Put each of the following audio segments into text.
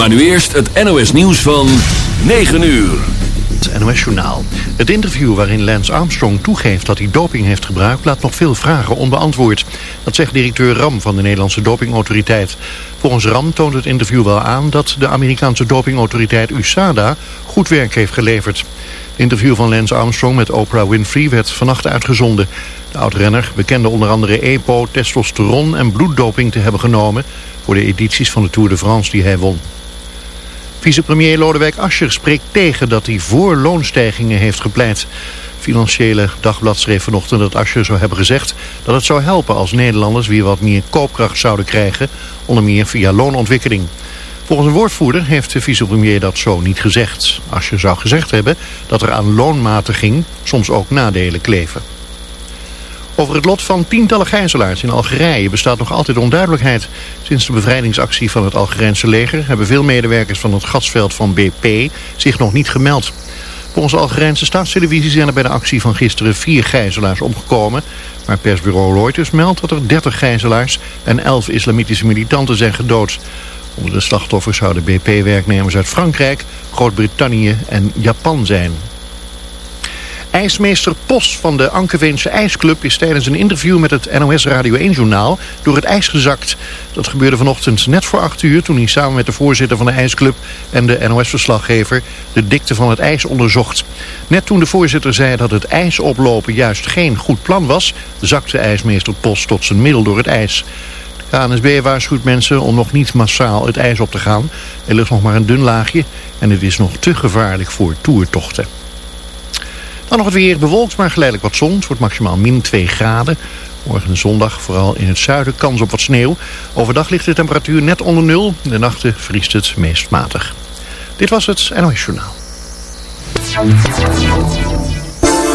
Maar nu eerst het NOS nieuws van 9 uur. Het NOS Journaal. Het interview waarin Lance Armstrong toegeeft dat hij doping heeft gebruikt... laat nog veel vragen onbeantwoord. Dat zegt directeur Ram van de Nederlandse dopingautoriteit. Volgens Ram toont het interview wel aan dat de Amerikaanse dopingautoriteit USADA goed werk heeft geleverd. Het interview van Lance Armstrong met Oprah Winfrey werd vannacht uitgezonden. De oud-renner bekende onder andere EPO, testosteron en bloeddoping te hebben genomen... voor de edities van de Tour de France die hij won. Vicepremier Lodewijk Asscher spreekt tegen dat hij voor loonstijgingen heeft gepleit. Financiële Dagblad schreef vanochtend dat Asscher zou hebben gezegd dat het zou helpen als Nederlanders weer wat meer koopkracht zouden krijgen, onder meer via loonontwikkeling. Volgens een woordvoerder heeft de vicepremier dat zo niet gezegd. Asscher zou gezegd hebben dat er aan loonmatiging soms ook nadelen kleven. Over het lot van tientallen gijzelaars in Algerije bestaat nog altijd onduidelijkheid. Sinds de bevrijdingsactie van het Algerijnse leger hebben veel medewerkers van het gasveld van BP zich nog niet gemeld. Volgens de Algerijnse staatstelevisie zijn er bij de actie van gisteren vier gijzelaars omgekomen. Maar persbureau Reuters meldt dat er 30 gijzelaars en 11 islamitische militanten zijn gedood. Onder de slachtoffers zouden BP-werknemers uit Frankrijk, Groot-Brittannië en Japan zijn. IJsmeester Pos van de Ankerveense IJsclub is tijdens een interview met het NOS Radio 1-journaal door het ijs gezakt. Dat gebeurde vanochtend net voor 8 uur toen hij samen met de voorzitter van de IJsclub en de NOS-verslaggever de dikte van het ijs onderzocht. Net toen de voorzitter zei dat het ijs oplopen juist geen goed plan was, zakte IJsmeester Pos tot zijn middel door het ijs. De KNSB waarschuwt mensen om nog niet massaal het ijs op te gaan. Er ligt nog maar een dun laagje en het is nog te gevaarlijk voor toertochten. Dan nog het weer bewolkt, maar geleidelijk wat zon. Het wordt maximaal min 2 graden. Morgen en zondag vooral in het zuiden kans op wat sneeuw. Overdag ligt de temperatuur net onder nul. De nachten vriest het meest matig. Dit was het NOS Journaal.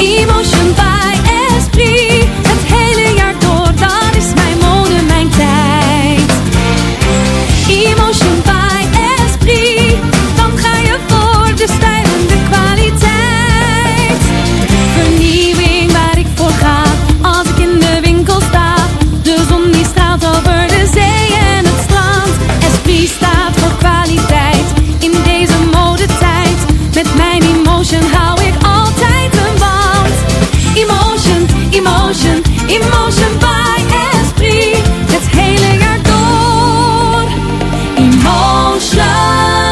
Emotion by Esprit.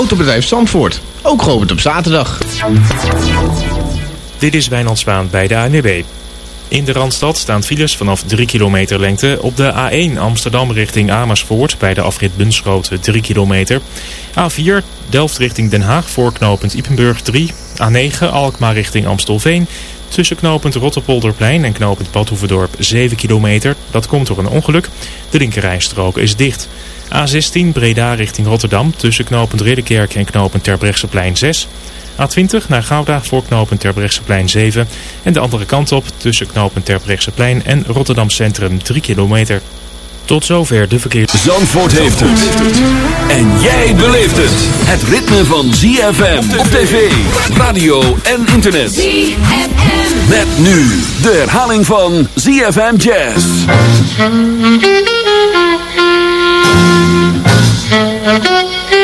Autobedrijf Zandvoort, ook geopend op zaterdag. Dit is Wijnand bij de ANWB. In de Randstad staan files vanaf 3 kilometer lengte. Op de A1 Amsterdam richting Amersfoort bij de afrit Bunschoten 3 kilometer. A4 Delft richting Den Haag voor knooppunt Ipenburg 3. A9 Alkmaar richting Amstelveen. Tussen knooppunt Rotterpolderplein en knooppunt Badhoevedorp 7 kilometer. Dat komt door een ongeluk. De linkerrijstrook is dicht. A16 Breda richting Rotterdam tussen knooppunt Ridderkerk en knooppunt Terbrechtseplein 6. A20 naar Gouda voor knooppunt Terbrechtseplein 7. En de andere kant op tussen knooppunt Terbrechtseplein en Rotterdam Centrum 3 kilometer. Tot zover de verkeer. Zandvoort heeft het. En jij beleeft het. Het ritme van ZFM op tv, radio en internet. ZFM. Met nu de herhaling van ZFM Jazz. Thank you.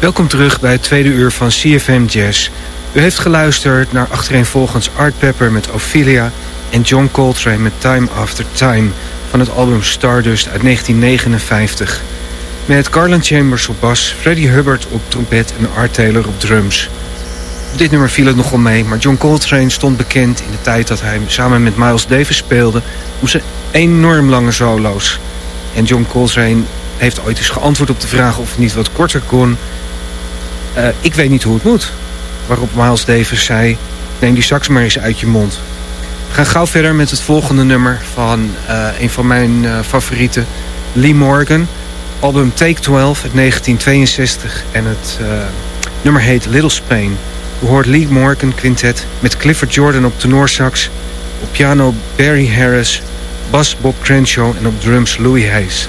Welkom terug bij het tweede uur van CFM Jazz. U heeft geluisterd naar achtereenvolgens Art Pepper met Ophelia... en John Coltrane met Time After Time van het album Stardust uit 1959. Met Garland Chambers op bas, Freddie Hubbard op trompet en Art Taylor op drums. Op dit nummer viel het nogal mee, maar John Coltrane stond bekend in de tijd dat hij samen met Miles Davis speelde... om zijn enorm lange solo's. En John Coltrane heeft ooit eens geantwoord op de vraag of het niet wat korter kon... Uh, ik weet niet hoe het moet. Waarop Miles Davis zei, neem die sax maar eens uit je mond. We gaan gauw verder met het volgende nummer van uh, een van mijn uh, favorieten, Lee Morgan. Album Take 12 uit 1962 en het nummer heet Little Spain. U hoort Lee Morgan Quintet met Clifford Jordan op tenorsax, op piano Barry Harris, bas Bob Crenshaw en op drums Louis Hayes.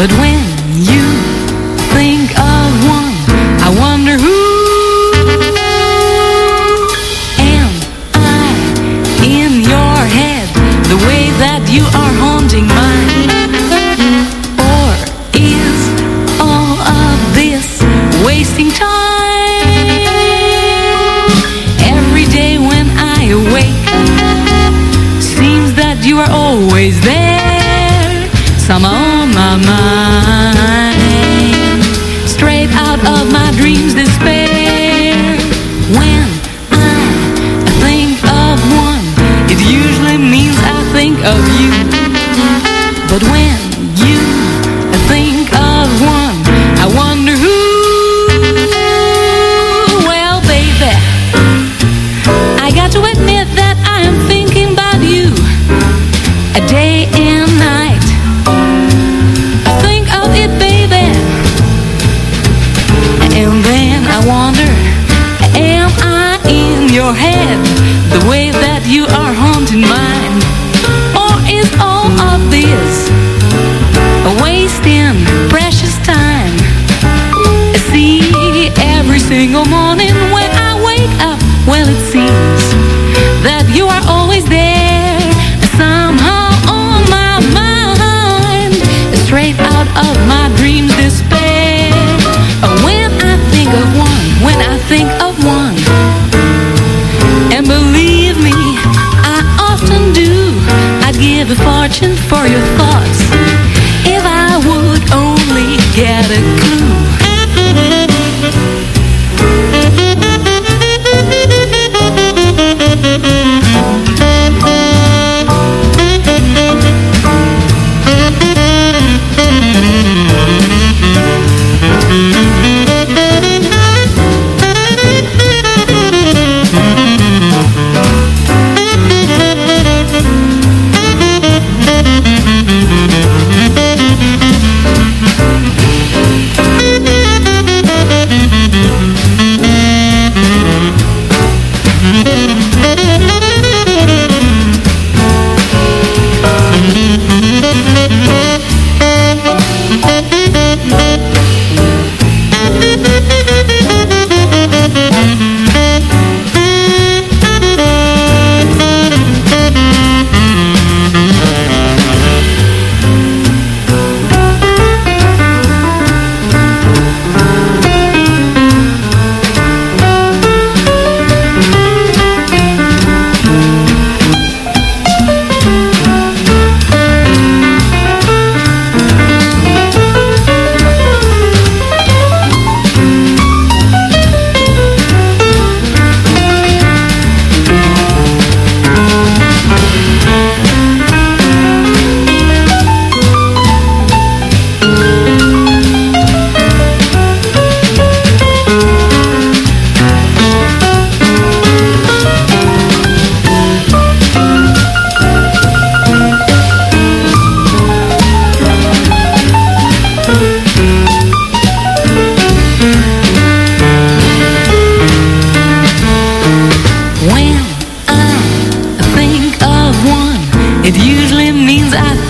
But when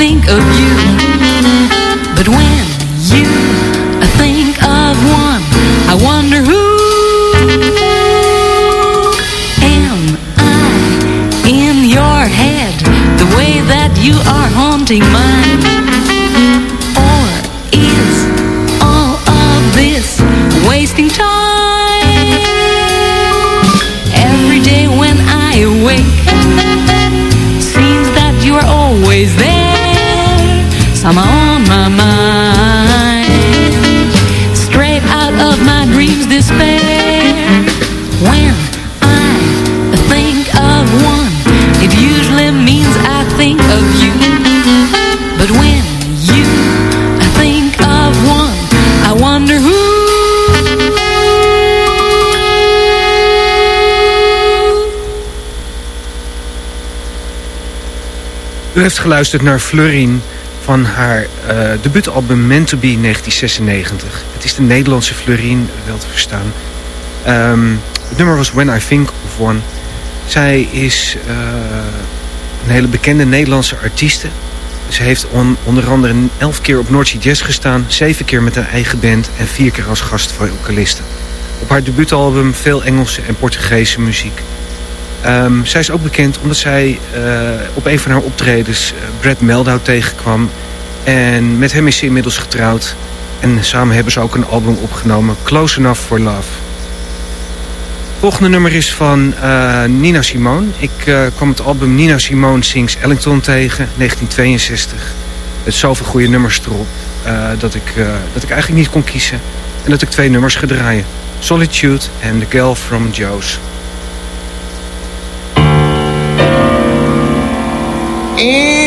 think of you. But when you think of one I wonder who Am I in your head? The way that you are haunting mine. U heeft geluisterd naar Fleurien van haar uh, debuutalbum Meant to Be 1996. Het is de Nederlandse Fleurien, wel te verstaan. Ehm, het nummer was When I Think of One. Zij is eh, een hele bekende Nederlandse artieste. Ze heeft on, onder andere elf keer op Noordzee Jazz gestaan... zeven keer met haar eigen band en vier keer als gastvocaliste. Op haar debuutalbum veel Engelse en Portugese muziek. Um, zij is ook bekend omdat zij uh, op een van haar optredens uh, Brad Meldau tegenkwam. En met hem is ze inmiddels getrouwd. En samen hebben ze ook een album opgenomen, Close Enough for Love. Het volgende nummer is van uh, Nina Simone. Ik kwam het album Nina Simone Sings Ellington tegen, 1962. Met zoveel goede nummers erop dat, ik, dat ik eigenlijk niet kon kiezen. En dat ik twee nummers ga draaien. Solitude en The Girl from Joe's. In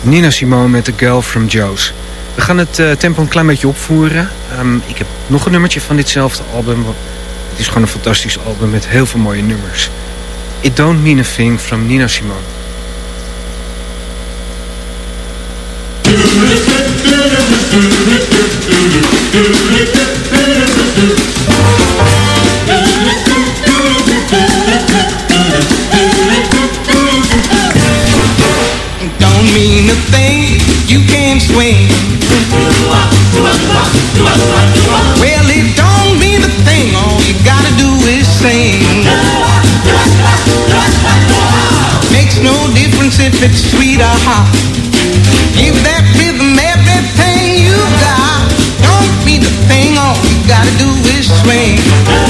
Nina Simone met The Girl from Joe's. We gaan het eh, tempo een klein beetje opvoeren. Ehm, ik heb nog een nummertje van ditzelfde album. Het is gewoon een fantastisch album met heel veel mooie nummers. It Don't Mean a Thing from Nina Simone. you came swing. Well, it don't mean a thing. All you gotta do is sing. Makes no difference if it's sweet or hot. Give that rhythm everything you got. Don't mean a thing. All you gotta do is swing.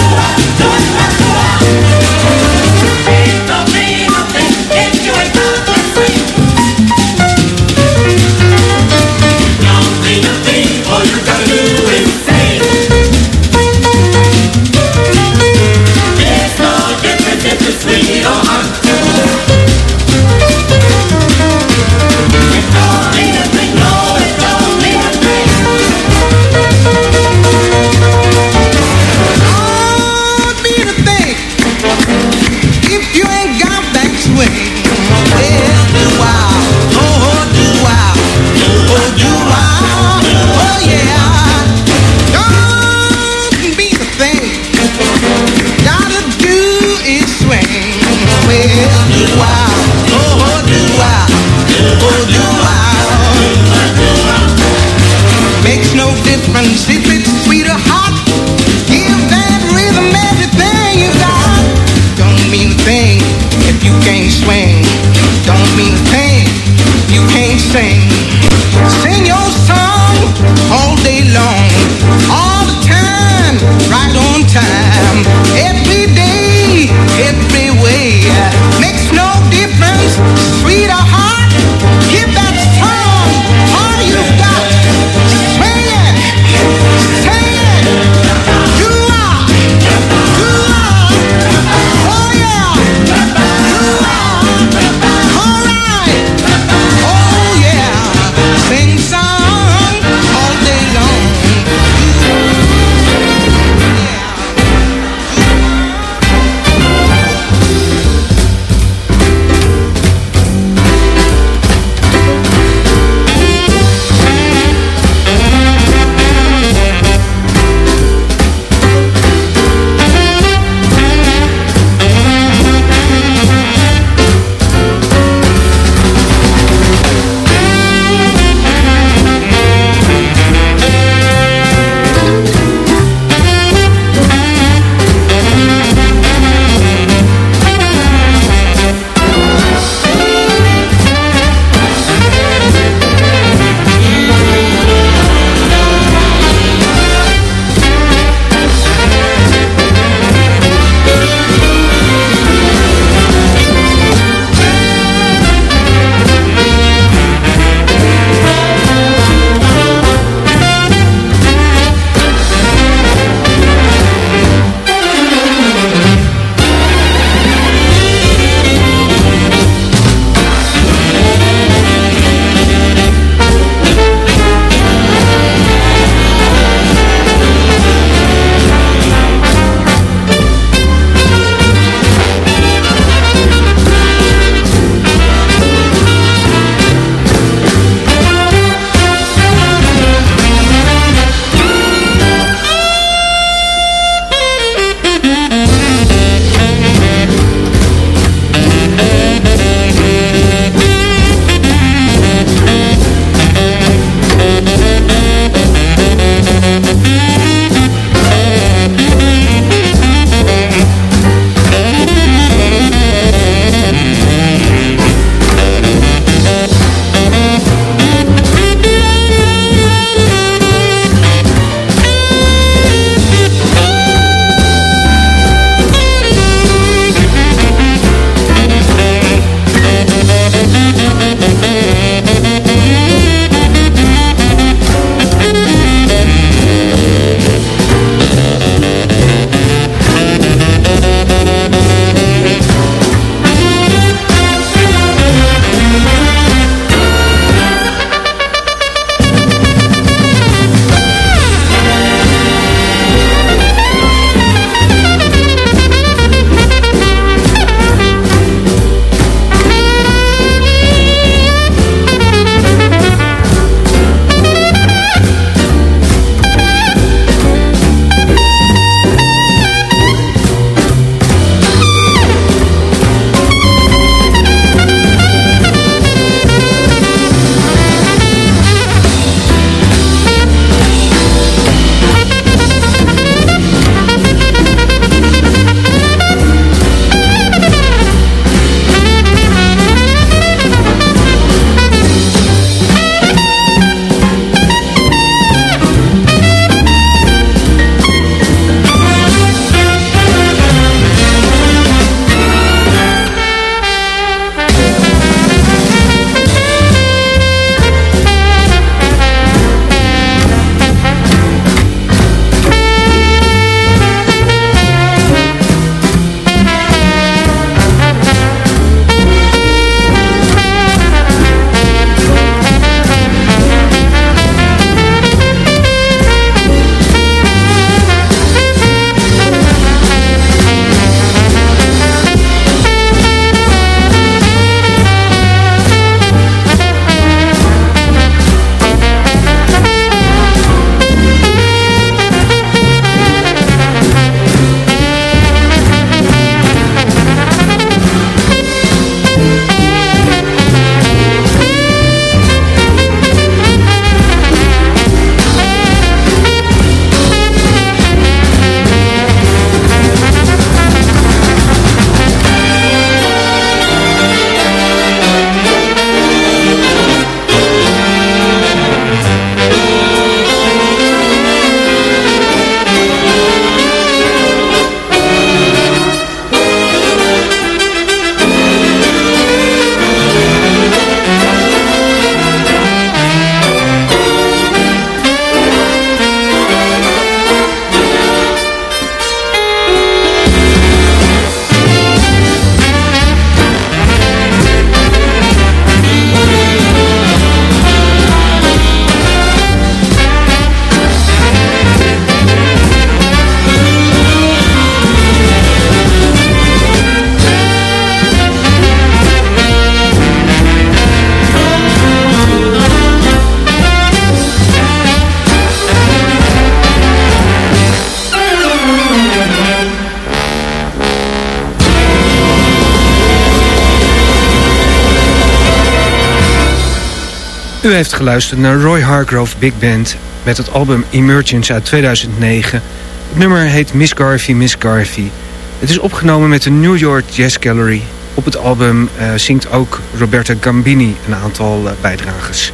U heeft geluisterd naar Roy Hargrove Big Band met het album Emergence uit 2009. Het nummer heet Miss Garvey, Miss Garvey. Het is opgenomen met de New York Jazz Gallery. Op het album uh, zingt ook Roberta Gambini een aantal uh, bijdragers.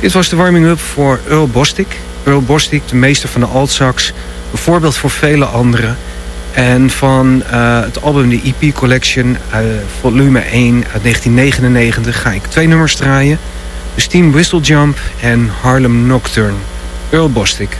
Dit was de warming-up voor Earl Bostic. Earl Bostic, de meester van de altsax. Een voorbeeld voor vele anderen. En van uh, het album de EP Collection, volume 1 uit 1999, ga ik twee nummers draaien. Steam Whistlejump en Harlem Nocturne. Earl Bostic.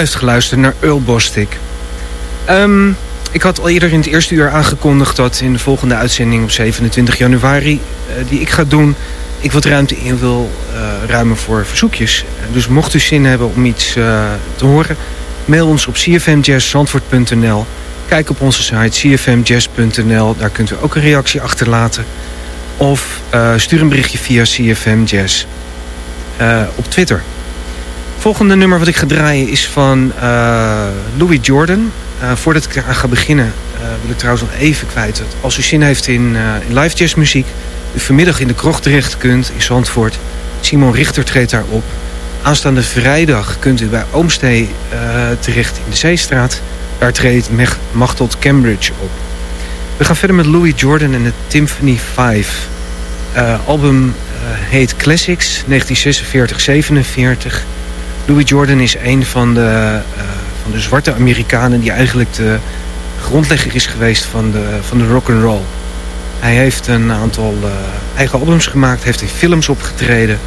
Heeft geluisterd naar Earl. Ehm, ik had al eerder in het eerste uur aangekondigd dat in de volgende uitzending op 27 januari, eh, die ik ga doen, ik wat ruimte in wil uh, ruimen voor verzoekjes. Dus mocht u zin hebben om iets uh, te horen, mail ons op cfmjazzzandvoort.nl. Kijk op onze site cfmjazz.nl, daar kunt u ook een reactie achterlaten. Of stuur een berichtje via cfmjazz op Twitter. Volgende nummer wat ik ga draaien is van Louis Jordan. voordat ik daar ga beginnen wil ik trouwens nog even kwijt. Als u zin heeft in, in live jazzmuziek u vanmiddag in de krocht terecht kunt in Zandvoort. Simon Richter treedt daar op. Aanstaande vrijdag kunt u bij Oomstee uh, terecht in de Zeestraat. Daar treedt Machtot Cambridge op. We gaan verder met Louis Jordan en het Symphony 5. Uh, album uh, heet Classics 1946-47. Louis Jordan is een van de, van de zwarte Amerikanen... die eigenlijk de grondlegger is geweest van de, van de roll. Hij heeft een aantal uh, eigen albums gemaakt, heeft in films opgetreden.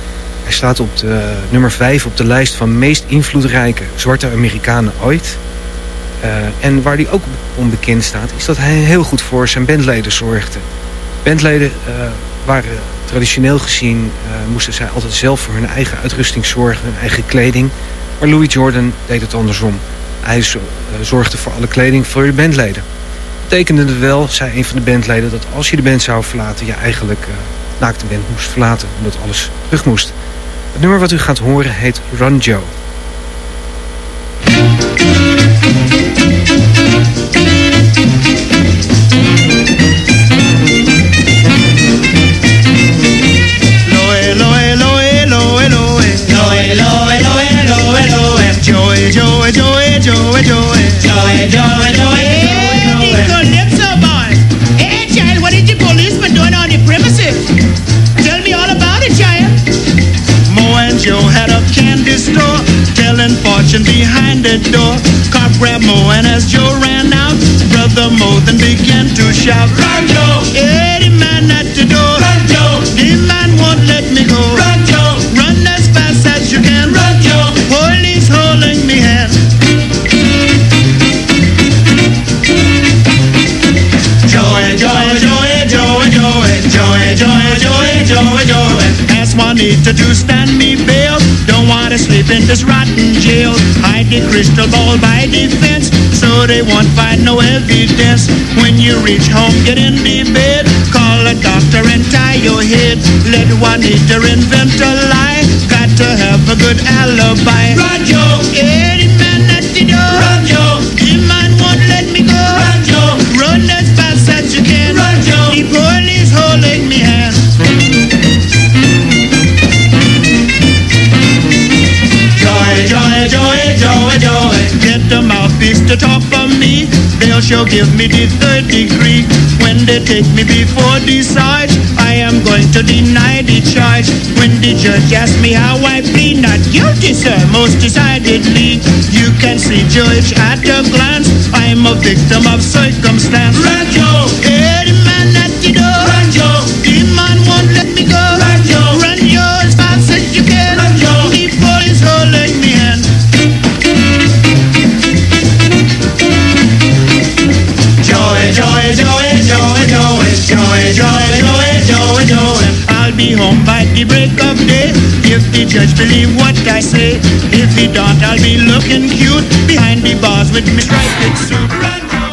Hij staat op de, nummer 5 op de lijst van meest invloedrijke zwarte Amerikanen ooit. Uh, en waar hij ook onbekend staat, is dat hij heel goed voor zijn bandleden zorgde. Bandleden waren traditioneel gezien, moesten zij altijd zelf voor hun eigen uitrusting zorgen, hun eigen kleding. Maar Louis Jordan deed het andersom. Hij zorgde voor alle kleding voor de bandleden betekende het wel, zei een van de bandleden... dat als je de band zou verlaten, je eigenlijk naakt de band moest verlaten. Omdat alles terug moest. Het nummer wat u gaat horen heet Run Joe. Joey, Joey, Joey, Joey, Joey, Joey. Calypso boy. Hey, child, what is the policeman doing on the premises? Tell me all about it, child. Mo and Joe had a candy store, telling fortune behind the door. Cop grabbed Mo, and as Joe ran out, brother Mo then began to shout, Run, Joe! Hey, the man at the door. Juanita to stand me bail. Don't wanna sleep in this rotten jail. Hide the crystal ball by the fence, so they won't find no evidence. When you reach home, get in the bed. Call a doctor and tie your head. Let one Juanita invent a lie. Got to have a good alibi. Run, They'll sure give me the third degree. When they take me before the sarge, I am going to deny the charge. When the judge asks me how I plead, not guilty, sir, most decidedly. You can see, judge, at a glance, I'm a victim of circumstance. Run, Joe! Home by the break of day If the judge believe what I say. If he don't, I'll be looking cute Behind the bars with me striped suit